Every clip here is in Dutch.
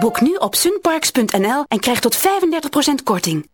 Boek nu op sunparks.nl en krijg tot 35% korting.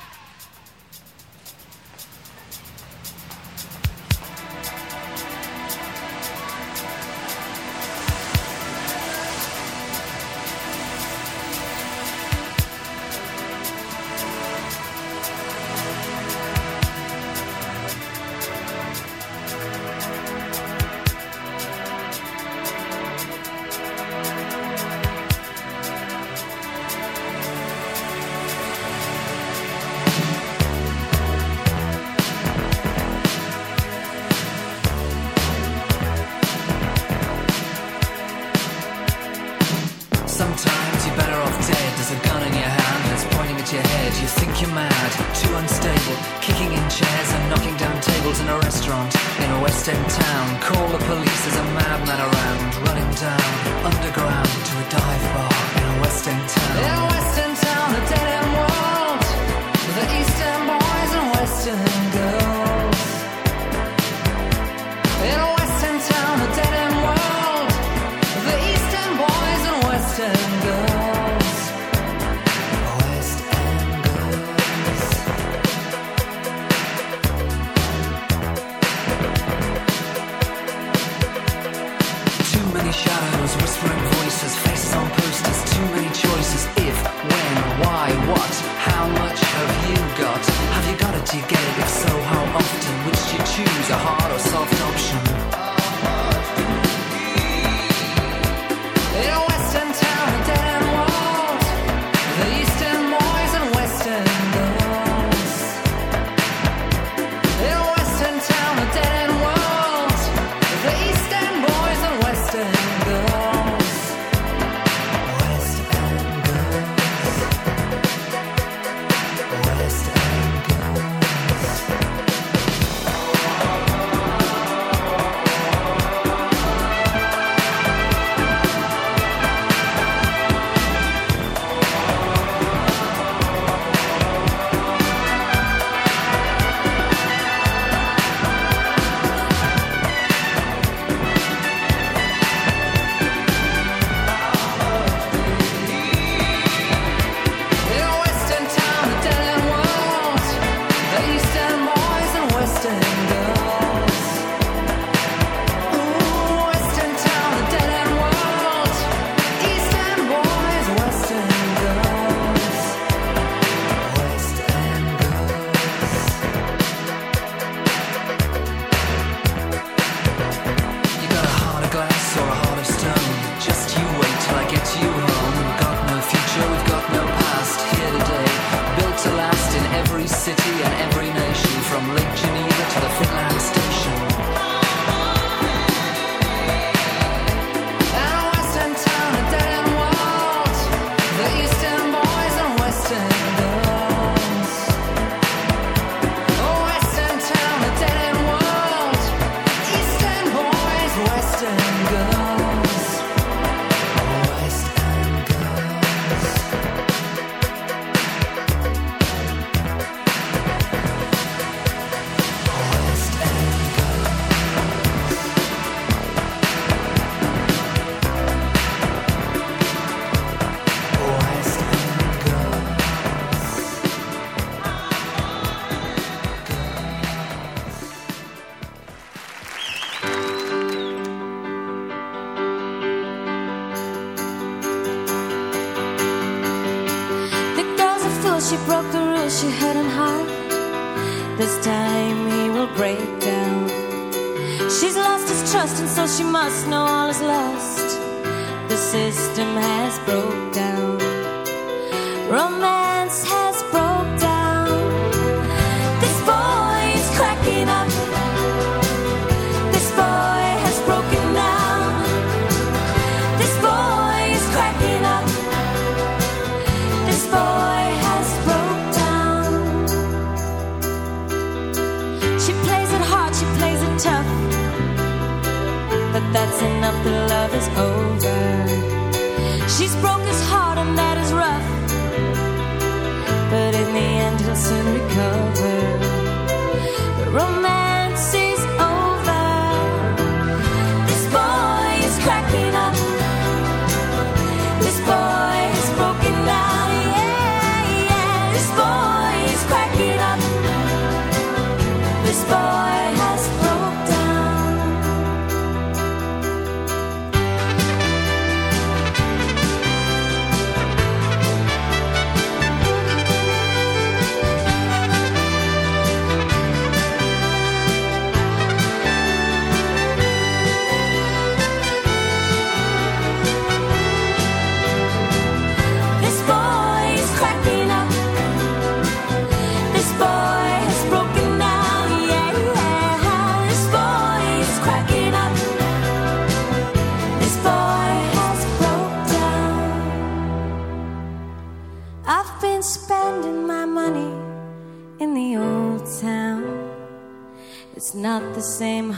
Same,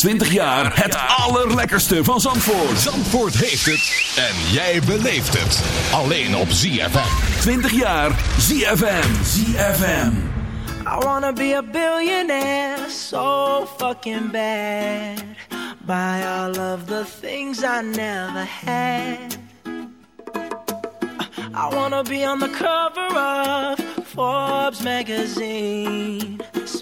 20 jaar het allerlekkerste van Zandvoort. Zandvoort heeft het en jij beleeft het. Alleen op ZFM. 20 jaar ZFM. ZFM. I wanna be a billionaire so fucking bad. Buy all of the things I never had. I wanna be on the cover of Forbes magazine.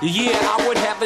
Yeah, I would have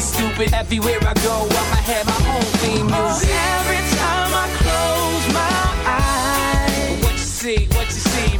stupid. Everywhere I go, I'ma have my own theme music. Oh, every time I close my eyes, What you see, what you? I see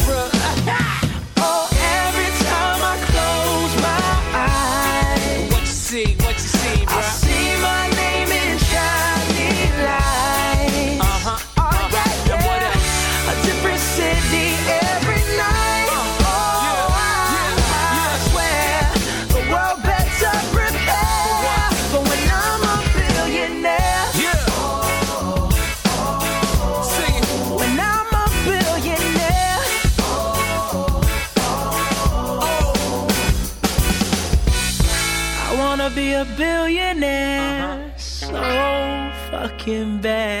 Fucking bad.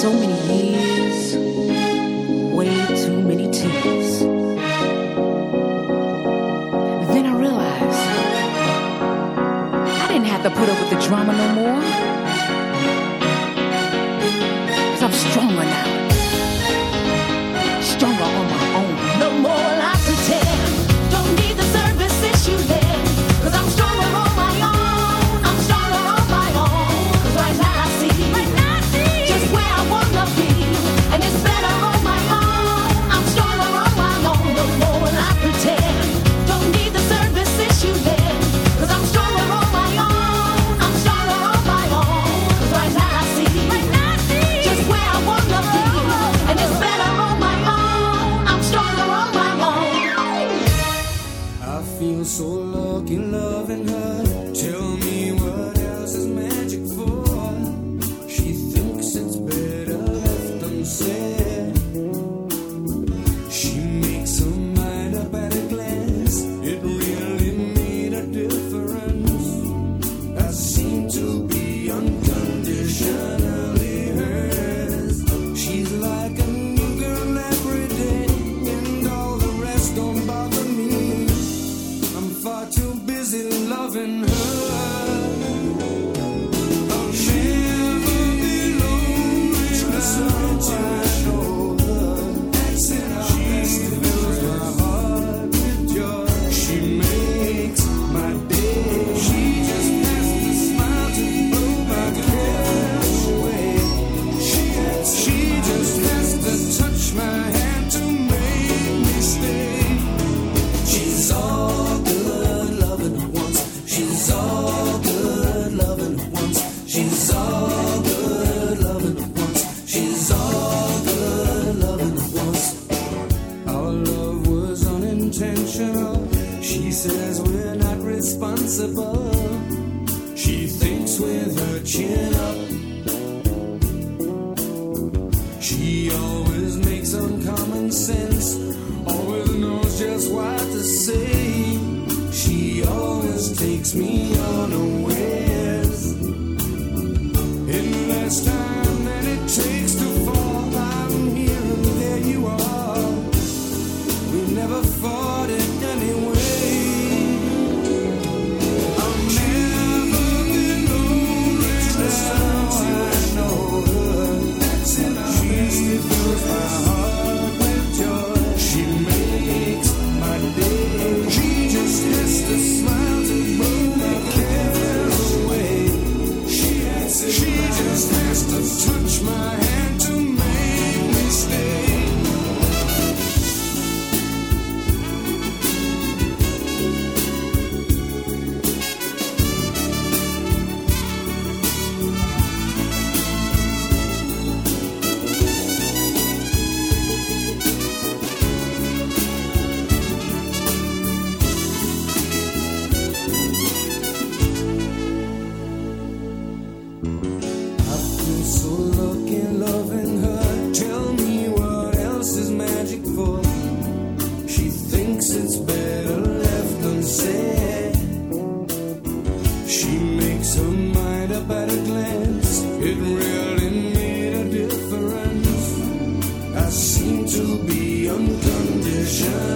So many years, way too many tears. Then I realized I didn't have to put up with the drama no more. Je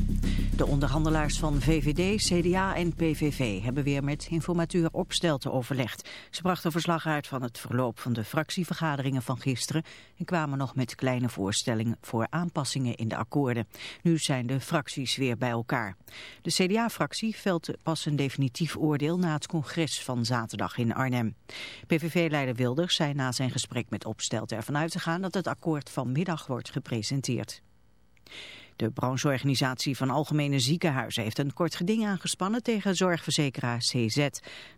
De onderhandelaars van VVD, CDA en PVV hebben weer met informateur Opstelten overlegd. Ze brachten verslag uit van het verloop van de fractievergaderingen van gisteren en kwamen nog met kleine voorstellingen voor aanpassingen in de akkoorden. Nu zijn de fracties weer bij elkaar. De CDA-fractie velt pas een definitief oordeel na het congres van zaterdag in Arnhem. PVV-leider Wilders zei na zijn gesprek met Opstelten ervan uit te gaan dat het akkoord vanmiddag wordt gepresenteerd. De brancheorganisatie van Algemene Ziekenhuizen heeft een kort geding aangespannen tegen zorgverzekeraar CZ.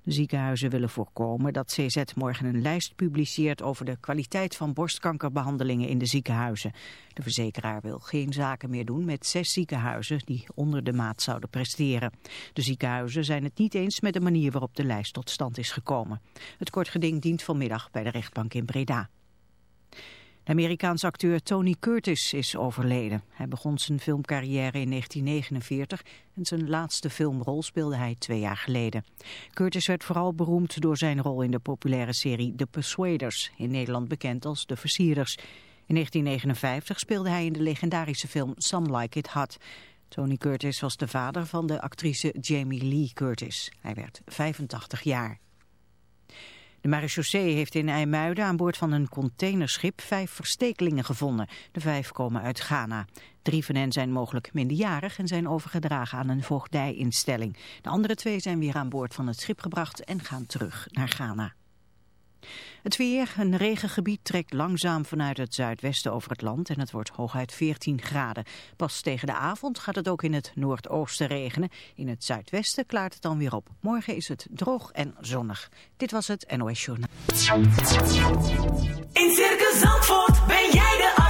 De ziekenhuizen willen voorkomen dat CZ morgen een lijst publiceert over de kwaliteit van borstkankerbehandelingen in de ziekenhuizen. De verzekeraar wil geen zaken meer doen met zes ziekenhuizen die onder de maat zouden presteren. De ziekenhuizen zijn het niet eens met de manier waarop de lijst tot stand is gekomen. Het kort geding dient vanmiddag bij de rechtbank in Breda. De Amerikaanse acteur Tony Curtis is overleden. Hij begon zijn filmcarrière in 1949 en zijn laatste filmrol speelde hij twee jaar geleden. Curtis werd vooral beroemd door zijn rol in de populaire serie The Persuaders, in Nederland bekend als De Versierders. In 1959 speelde hij in de legendarische film Some Like It Hot. Tony Curtis was de vader van de actrice Jamie Lee Curtis. Hij werd 85 jaar. De marechaussee heeft in IJmuiden aan boord van een containerschip vijf verstekelingen gevonden. De vijf komen uit Ghana. Drie van hen zijn mogelijk minderjarig en zijn overgedragen aan een voogdijinstelling. De andere twee zijn weer aan boord van het schip gebracht en gaan terug naar Ghana. Het weer, een regengebied trekt langzaam vanuit het zuidwesten over het land en het wordt hooguit 14 graden. Pas tegen de avond gaat het ook in het noordoosten regenen. In het zuidwesten klaart het dan weer op. Morgen is het droog en zonnig. Dit was het NOS Journaal. In Circus Zandvoort ben jij de